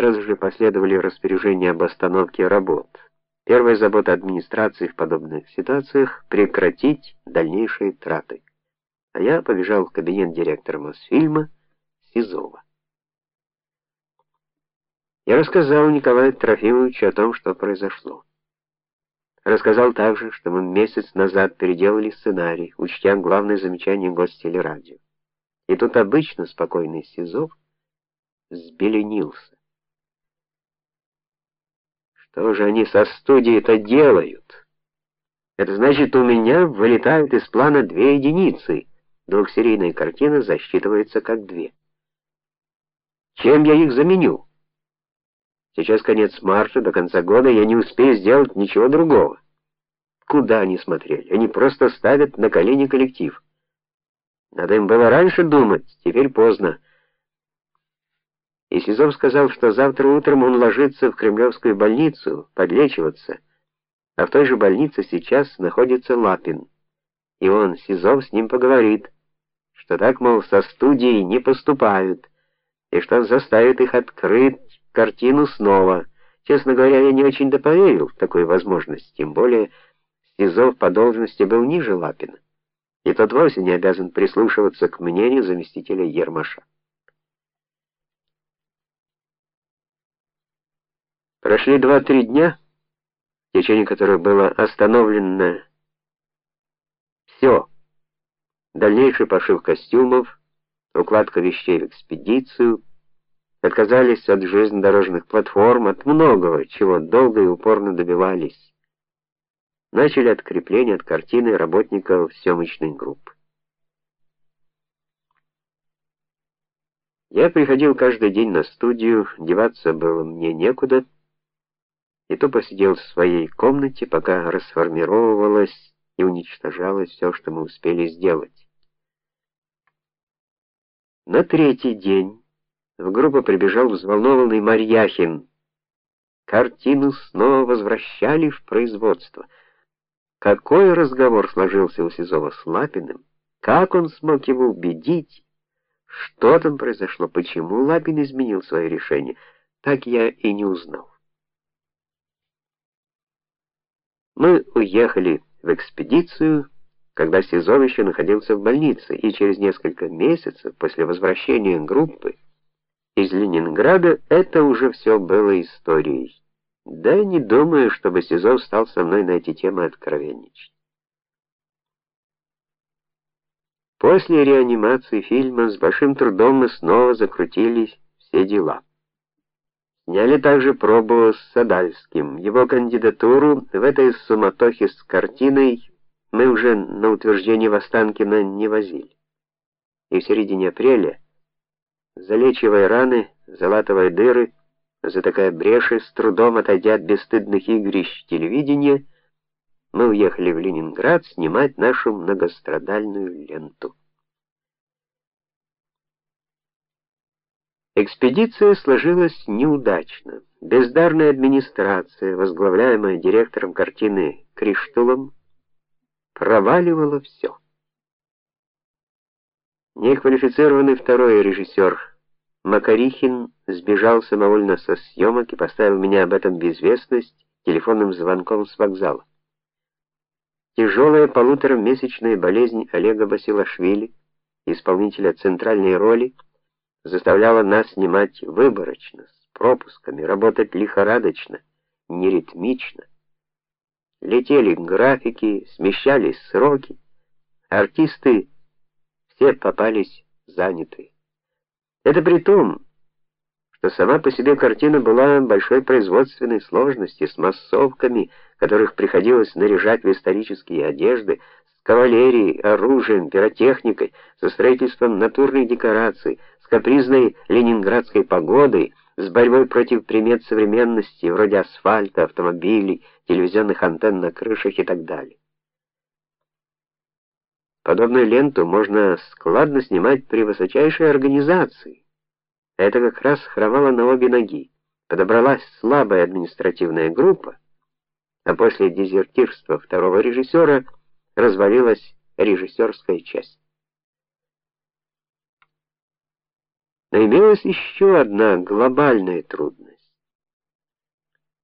Сразу же последовали распоряжения об остановке работ. Первая забота администрации в подобных ситуациях прекратить дальнейшие траты. А я побежал в кабинет директора Мосфильма Сизова. Я рассказал Николаю Трофимовичу о том, что произошло. Рассказал также, что мы месяц назад переделали сценарий, учтя главное замечание гостелерадио. И тут обычно спокойный Сизов взбеленился. Что же они со студией-то делают? Это значит, у меня вылетают из плана две единицы. Двухсерийная картина засчитывается как две. Чем я их заменю? Сейчас конец марта, до конца года я не успею сделать ничего другого. Куда они смотрели? Они просто ставят на колени коллектив. Надо им было раньше думать, теперь поздно. И Сизов сказал, что завтра утром он ложится в Кремлевскую больницу подлечиваться, а в той же больнице сейчас находится Лапин. И он, Сизов, с ним поговорит, что так, мол, со студией не поступают, и что заставит их открыть картину снова. Честно говоря, я не очень-то поверил в такую возможность, тем более Сизов по должности был ниже Лапина, и тот вовсе не обязан прислушиваться к мнению заместителя Ермаша. Прошли два-три дня, в течение которых было остановлено все. Дальнейший пошив костюмов, укладка вещей в экспедицию, отказались от железнодорожных платформ, от многого, чего долго и упорно добивались. Начали открепление от картины работников съемочной группы. Я приходил каждый день на студию, деваться было мне некуда, и то посидел в своей комнате, пока расформировалось и уничтожалось все, что мы успели сделать. На третий день в группу прибежал взволнованный Марьяхин. Картину снова возвращали в производство. Какой разговор сложился у Сизова с Лапиным? Как он смог его убедить? Что там произошло? Почему Лапин изменил свое решение? Так я и не узнал. Мы уехали в экспедицию, когда Сизов еще находился в больнице, и через несколько месяцев после возвращения группы из Ленинграда, это уже все было историей. Да и не думаю, чтобы Сизов стал со мной на эти темы откровенничать. После реанимации фильма с большим трудом мы снова закрутились все дела. Сняли также пробу с Садальским. Его кандидатуру в этой суматохе с картиной мы уже на утверждение Востанкина не возили. И в середине апреля залечивая раны, залатывая дыры, затыкая бреши, с трудом отойдя от бесстыдных игрищ телевидения, мы уехали в Ленинград снимать нашу многострадальную ленту. Экспедиция сложилась неудачно. Бездарная администрация, возглавляемая директором картины Криштулом, проваливала все. Неквалифицированный второй режиссер Макарихин сбежал самовольно со съемок и поставил меня об этом в известность телефонным звонком с вокзала. Тяжелая полуторамесячная болезнь Олега Басилашвили, исполнителя центральной роли, заставляла нас снимать выборочно, с пропусками, работать лихорадочно, неритмично. Летели графики, смещались сроки. Артисты все попались занятые. Это при том, что сама по себе картина была большой производственной сложности с массовками, которых приходилось наряжать в исторические одежды, с кавалерией, оружием, пиротехникой, со строительством натурных декораций, с капризной ленинградской погодой, с борьбой против примет современности, вроде асфальта, автомобилей, телевизионных антенн на крышах и так далее. Подобную ленту можно складно снимать при высочайшей организации. Это как раз хромало на обе ноги. Подобралась слабая административная группа, а после дезертирства второго режиссера развалилась режиссерская часть. Но имелась еще одна глобальная трудность.